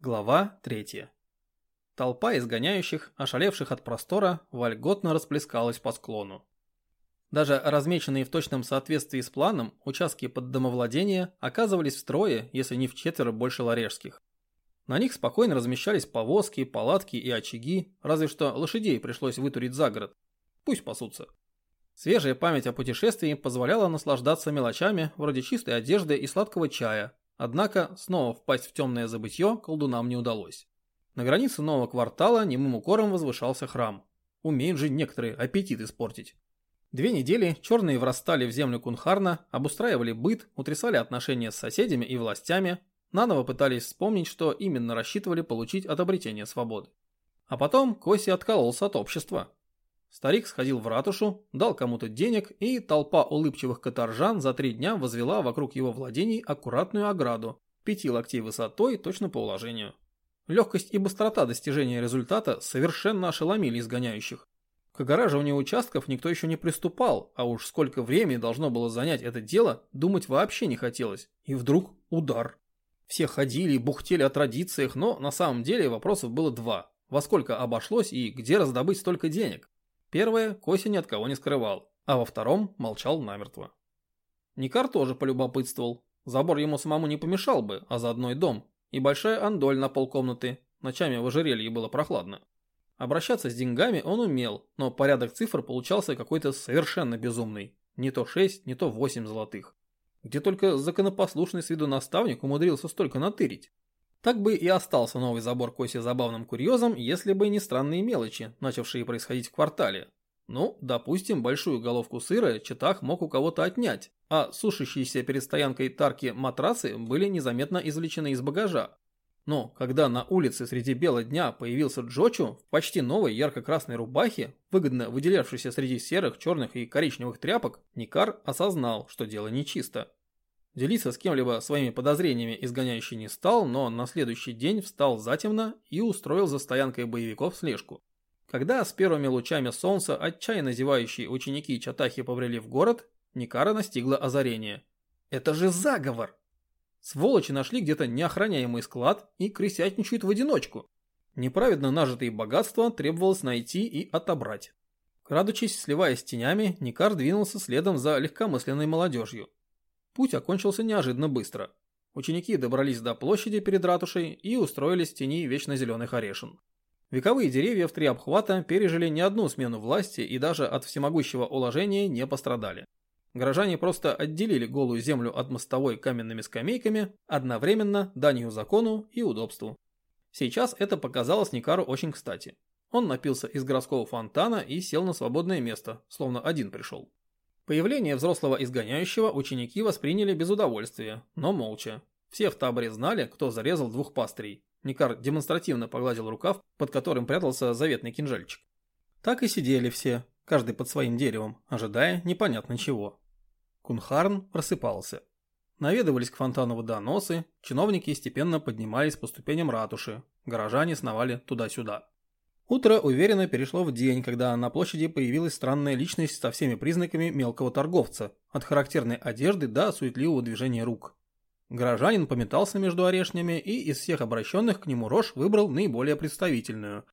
Глава 3. Толпа изгоняющих, ошалевших от простора, вольготно расплескалась по склону. Даже размеченные в точном соответствии с планом участки под домовладение оказывались в строе, если не в четверо больше ларешских. На них спокойно размещались повозки, палатки и очаги, разве что лошадей пришлось вытурить за город. Пусть пасутся. Свежая память о путешествии позволяла наслаждаться мелочами вроде чистой одежды и сладкого чая, Однако снова впасть в темное забытье колдунам не удалось. На границе нового квартала немым укором возвышался храм. Умеют же некоторые аппетит испортить. Две недели черные врастали в землю Кунхарна, обустраивали быт, утрясали отношения с соседями и властями, наново пытались вспомнить, что именно рассчитывали получить от обретения свободы. А потом Коси откололся от общества. Старик сходил в ратушу, дал кому-то денег, и толпа улыбчивых каторжан за три дня возвела вокруг его владений аккуратную ограду, пяти локтей высотой, точно по уложению. Легкость и быстрота достижения результата совершенно ошеломили изгоняющих. К огораживанию участков никто еще не приступал, а уж сколько времени должно было занять это дело, думать вообще не хотелось. И вдруг удар. Все ходили и бухтели о традициях, но на самом деле вопросов было два. Во сколько обошлось и где раздобыть столько денег? Первое Кося ни от кого не скрывал, а во втором молчал намертво. Никар тоже полюбопытствовал. Забор ему самому не помешал бы, а заодно и дом. И большая андоль на полкомнаты. Ночами в ожерелье было прохладно. Обращаться с деньгами он умел, но порядок цифр получался какой-то совершенно безумный. Не то 6, не то 8 золотых. Где только законопослушный с виду наставник умудрился столько натырить. Так бы и остался новый забор Коси забавным курьезом, если бы не странные мелочи, начавшие происходить в квартале. Ну, допустим, большую головку сыра Читах мог у кого-то отнять, а сушащиеся перед стоянкой тарки матрасы были незаметно извлечены из багажа. Но когда на улице среди бела дня появился Джочу в почти новой ярко-красной рубахе, выгодно выделявшейся среди серых, черных и коричневых тряпок, Никар осознал, что дело нечисто. Делиться с кем-либо своими подозрениями изгоняющий не стал, но на следующий день встал затемно и устроил за стоянкой боевиков слежку. Когда с первыми лучами солнца отчаянно зевающие ученики Чатахи побрели в город, Никара настигла озарение. Это же заговор! Сволочи нашли где-то неохраняемый склад и крысятничают в одиночку. Неправедно нажитые богатства требовалось найти и отобрать. Крадучись, сливаясь с тенями, Никар двинулся следом за легкомысленной молодежью. Путь окончился неожиданно быстро. Ученики добрались до площади перед ратушей и устроились в тени вечно зеленых орешин. Вековые деревья в три обхвата пережили не одну смену власти и даже от всемогущего уложения не пострадали. Горожане просто отделили голую землю от мостовой каменными скамейками, одновременно данью закону и удобству. Сейчас это показалось Никару очень кстати. Он напился из городского фонтана и сел на свободное место, словно один пришел. Появление взрослого изгоняющего ученики восприняли без удовольствия, но молча. Все в таборе знали, кто зарезал двух пастырей. Никар демонстративно погладил рукав, под которым прятался заветный кинжальчик. Так и сидели все, каждый под своим деревом, ожидая непонятно чего. Кунхарн просыпался. Наведывались к фонтану водоносы, чиновники степенно поднимались по ступеням ратуши, горожане сновали туда-сюда. Утро уверенно перешло в день, когда на площади появилась странная личность со всеми признаками мелкого торговца, от характерной одежды до суетливого движения рук. Горожанин пометался между орешнями и из всех обращенных к нему рожь выбрал наиболее представительную.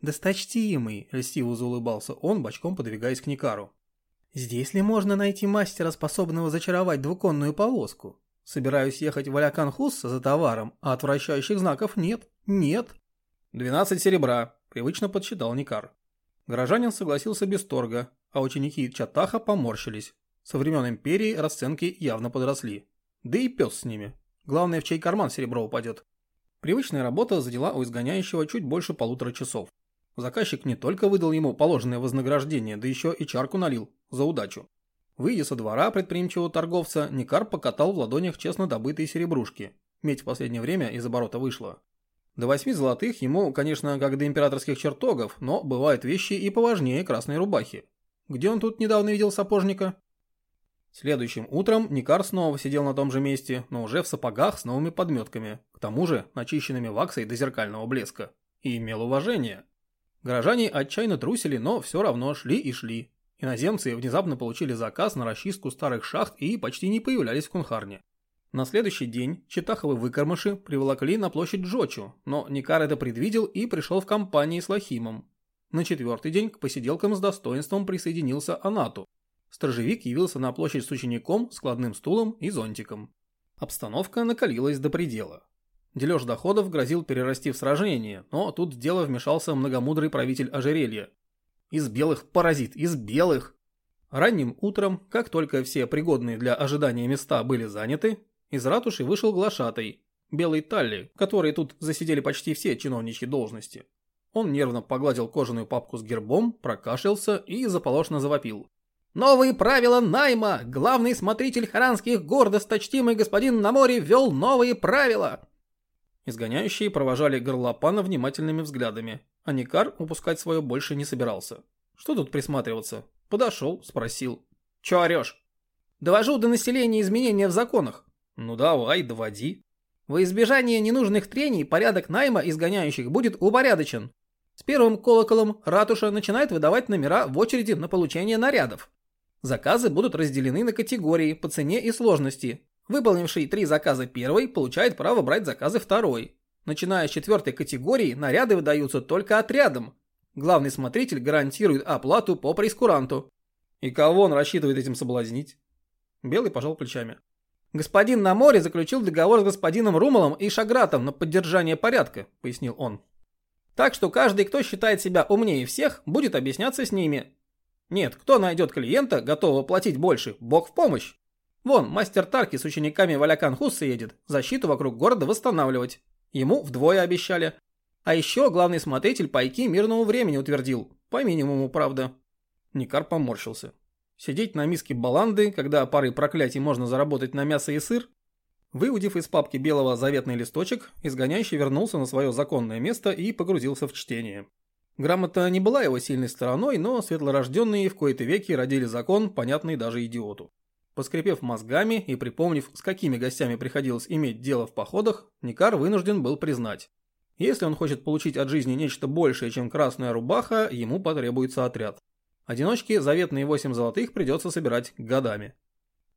«Досточтимый!» – льстиво заулыбался он, бочком подвигаясь к Никару. «Здесь ли можно найти мастера, способного зачаровать двуконную повозку? Собираюсь ехать в Аляканхус за товаром, а отвращающих знаков нет. Нет!» «Двенадцать серебра», Привычно подсчитал Никар. Горожанин согласился без торга, а ученики Чатаха поморщились. Со времен империи расценки явно подросли. Да и пес с ними. Главное, в чей карман серебро упадет. Привычная работа задела у изгоняющего чуть больше полутора часов. Заказчик не только выдал ему положенное вознаграждение, да еще и чарку налил за удачу. Выйдя со двора предприимчивого торговца, Никар покатал в ладонях честно добытые серебрушки. Медь в последнее время из оборота вышла. До восьми золотых ему, конечно, как до императорских чертогов, но бывают вещи и поважнее красной рубахи. Где он тут недавно видел сапожника? Следующим утром Никар снова сидел на том же месте, но уже в сапогах с новыми подметками, к тому же начищенными ваксой до зеркального блеска, и имел уважение. Горожане отчаянно трусили, но все равно шли и шли. Иноземцы внезапно получили заказ на расчистку старых шахт и почти не появлялись в Кунхарне. На следующий день Читаховы выкормыши приволокли на площадь Джочу, но Никар это предвидел и пришел в компании с Лохимом. На четвертый день к посиделкам с достоинством присоединился Анату. Стражевик явился на площадь с учеником, складным стулом и зонтиком. Обстановка накалилась до предела. Дележ доходов грозил перерасти в сражение, но тут в дело вмешался многомудрый правитель ожерелья. Из белых паразит, из белых! Ранним утром, как только все пригодные для ожидания места были заняты, из ратуши вышел глашатай, белый Талли, который тут засидели почти все чиновничьи должности. Он нервно погладил кожаную папку с гербом, прокашлялся и заполошно завопил. «Новые правила найма! Главный смотритель харанских гор, досточтимый господин на море, ввел новые правила!» Изгоняющие провожали горлопана внимательными взглядами, а Никар упускать свое больше не собирался. Что тут присматриваться? Подошел, спросил. «Че орешь?» «Довожу до населения изменения в законах», ну давай, доводи. Во избежание ненужных трений порядок найма изгоняющих будет упорядочен. С первым колоколом ратуша начинает выдавать номера в очереди на получение нарядов. Заказы будут разделены на категории по цене и сложности. Выполнивший три заказа первый получает право брать заказы второй. Начиная с четвертой категории, наряды выдаются только отрядом. Главный смотритель гарантирует оплату по прескуранту. И кого он рассчитывает этим соблазнить? Белый пожал плечами. «Господин на море заключил договор с господином Румалом и Шагратом на поддержание порядка», — пояснил он. «Так что каждый, кто считает себя умнее всех, будет объясняться с ними. Нет, кто найдет клиента, готового платить больше, бог в помощь. Вон, мастер Тарки с учениками Валякан Хусса едет, защиту вокруг города восстанавливать. Ему вдвое обещали. А еще главный смотритель пайки мирному времени утвердил, по минимуму, правда». Никар поморщился. Сидеть на миске баланды, когда парой проклятий можно заработать на мясо и сыр? Выудив из папки белого заветный листочек, изгоняющий вернулся на свое законное место и погрузился в чтение. Грамота не была его сильной стороной, но светлорожденные в кои-то веки родили закон, понятный даже идиоту. Поскрипев мозгами и припомнив, с какими гостями приходилось иметь дело в походах, Никар вынужден был признать. Если он хочет получить от жизни нечто большее, чем красная рубаха, ему потребуется отряд. Одиночки заветные 8 золотых придется собирать годами.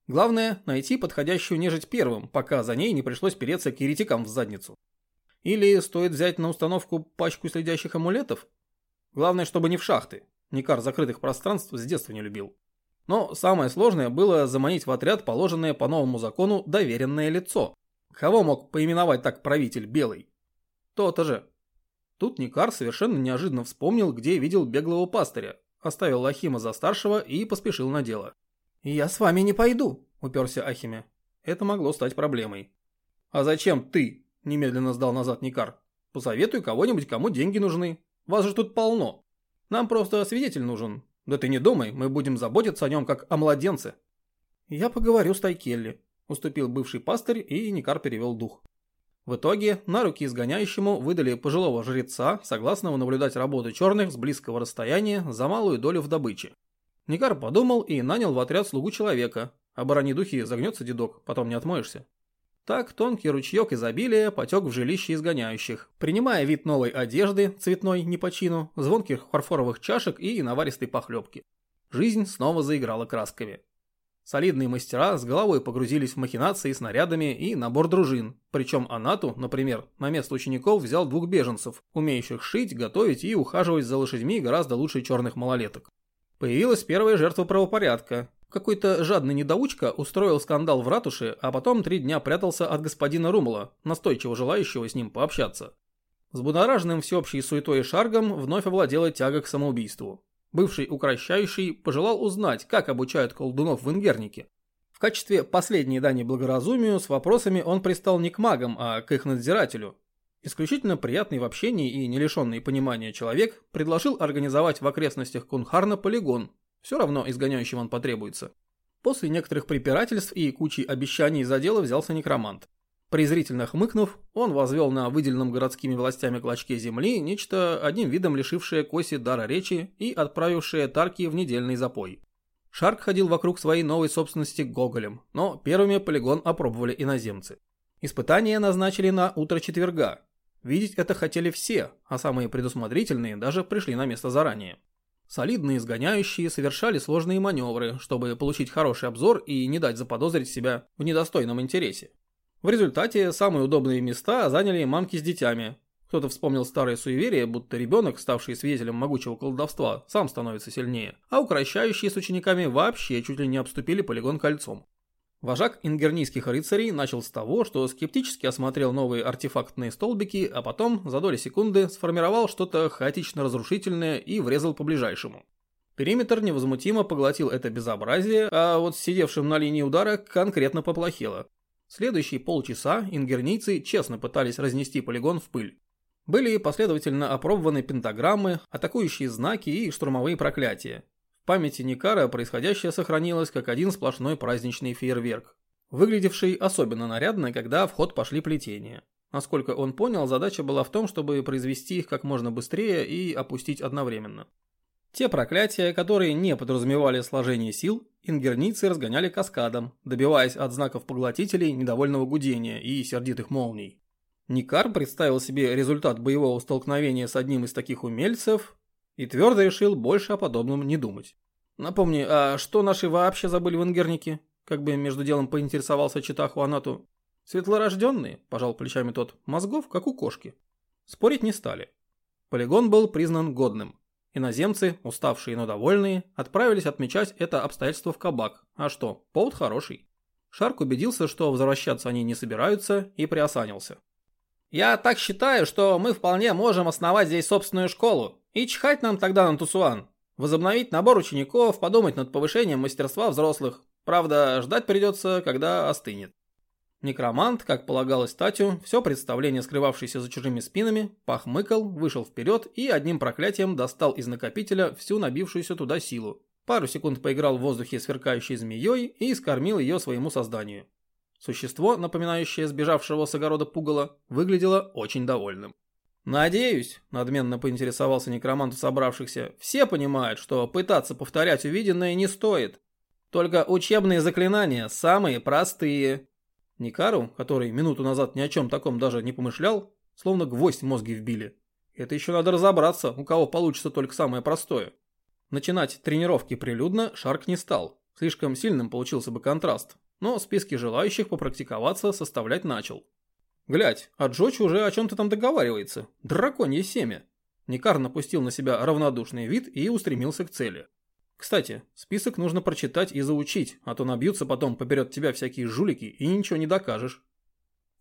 Главное – найти подходящую нежить первым, пока за ней не пришлось переться к еретикам в задницу. Или стоит взять на установку пачку следящих амулетов? Главное, чтобы не в шахты. Никар закрытых пространств с детства не любил. Но самое сложное было заманить в отряд положенное по новому закону доверенное лицо. Кого мог поименовать так правитель Белый? То-то же. Тут Никар совершенно неожиданно вспомнил, где видел беглого пастыря, оставил Лахима за старшего и поспешил на дело. «Я с вами не пойду», – уперся Ахиме. Это могло стать проблемой. «А зачем ты?» – немедленно сдал назад Никар. «Посоветуй кого-нибудь, кому деньги нужны. Вас же тут полно. Нам просто свидетель нужен. Да ты не думай, мы будем заботиться о нем как о младенце». «Я поговорю с Тайкелли», – уступил бывший пастырь, и Никар перевел дух. В итоге на руки изгоняющему выдали пожилого жреца, согласного наблюдать работу черных с близкого расстояния за малую долю в добыче. Никар подумал и нанял в отряд слугу человека. Оборони духи, загнется дедок, потом не отмоешься. Так тонкий ручеек изобилия потек в жилище изгоняющих, принимая вид новой одежды, цветной не по чину, звонких фарфоровых чашек и наваристой похлебки. Жизнь снова заиграла красками. Солидные мастера с головой погрузились в махинации с нарядами и набор дружин. Причем Анату, например, на место учеников взял двух беженцев, умеющих шить, готовить и ухаживать за лошадьми гораздо лучше черных малолеток. Появилась первая жертва правопорядка. Какой-то жадный недоучка устроил скандал в ратуше, а потом три дня прятался от господина Румала, настойчиво желающего с ним пообщаться. С будораженным всеобщей суетой и шаргом вновь овладела тяга к самоубийству. Бывший укращающий пожелал узнать, как обучают колдунов в Ингернике. В качестве последней дани благоразумию с вопросами он пристал не к магам, а к их надзирателю. Исключительно приятный в общении и не лишенный понимания человек предложил организовать в окрестностях Кунхарна полигон. Все равно изгоняющим он потребуется. После некоторых препирательств и кучи обещаний за дело взялся некромант. Презрительно хмыкнув, он возвел на выделенном городскими властями клочке земли нечто одним видом лишившее Коси дара речи и отправившее Тарки в недельный запой. Шарк ходил вокруг своей новой собственности Гоголем, но первыми полигон опробовали иноземцы. Испытания назначили на утро четверга. Видеть это хотели все, а самые предусмотрительные даже пришли на место заранее. Солидные изгоняющие совершали сложные маневры, чтобы получить хороший обзор и не дать заподозрить себя в недостойном интересе. В результате самые удобные места заняли мамки с детьми. Кто-то вспомнил старое суеверие, будто ребенок, ставший свидетелем могучего колдовства, сам становится сильнее, а укращающие с учениками вообще чуть ли не обступили полигон кольцом. Вожак ингернийских рыцарей начал с того, что скептически осмотрел новые артефактные столбики, а потом за доли секунды сформировал что-то хаотично разрушительное и врезал по ближайшему. Периметр невозмутимо поглотил это безобразие, а вот сидевшим на линии удара конкретно поплохело. Следующие полчаса ингернийцы честно пытались разнести полигон в пыль. Были последовательно опробованы пентаграммы, атакующие знаки и штурмовые проклятия. В памяти Никара происходящее сохранилось как один сплошной праздничный фейерверк, выглядевший особенно нарядно, когда в ход пошли плетения. Насколько он понял, задача была в том, чтобы произвести их как можно быстрее и опустить одновременно. Те проклятия, которые не подразумевали сложение сил, ингерницы разгоняли каскадом, добиваясь от знаков поглотителей недовольного гудения и сердитых молний. Никар представил себе результат боевого столкновения с одним из таких умельцев и твердо решил больше о подобном не думать. Напомни, а что наши вообще забыли в Ингернике? Как бы между делом поинтересовался Читаху Анату. Светлорожденные, пожал плечами тот, мозгов, как у кошки. Спорить не стали. Полигон был признан годным. Иноземцы, уставшие, но довольные, отправились отмечать это обстоятельство в кабак. А что, повод хороший. Шарк убедился, что возвращаться они не собираются, и приосанился. «Я так считаю, что мы вполне можем основать здесь собственную школу, и чихать нам тогда на Тусуан. Возобновить набор учеников, подумать над повышением мастерства взрослых. Правда, ждать придется, когда остынет. Некромант, как полагалось Татю, все представление, скрывавшееся за чужими спинами, похмыкал, вышел вперед и одним проклятием достал из накопителя всю набившуюся туда силу. Пару секунд поиграл в воздухе сверкающей змеей и скормил ее своему созданию. Существо, напоминающее сбежавшего с огорода пугала, выглядело очень довольным. «Надеюсь», — надменно поинтересовался некромант у собравшихся, «все понимают, что пытаться повторять увиденное не стоит. Только учебные заклинания самые простые». Никару, который минуту назад ни о чем таком даже не помышлял, словно гвоздь мозги вбили. Это еще надо разобраться, у кого получится только самое простое. Начинать тренировки прилюдно Шарк не стал. Слишком сильным получился бы контраст. Но списки желающих попрактиковаться составлять начал. Глядь, а Джоч уже о чем-то там договаривается. Драконье семя. Никар напустил на себя равнодушный вид и устремился к цели. Кстати, список нужно прочитать и заучить, а то набьются потом поперед тебя всякие жулики и ничего не докажешь.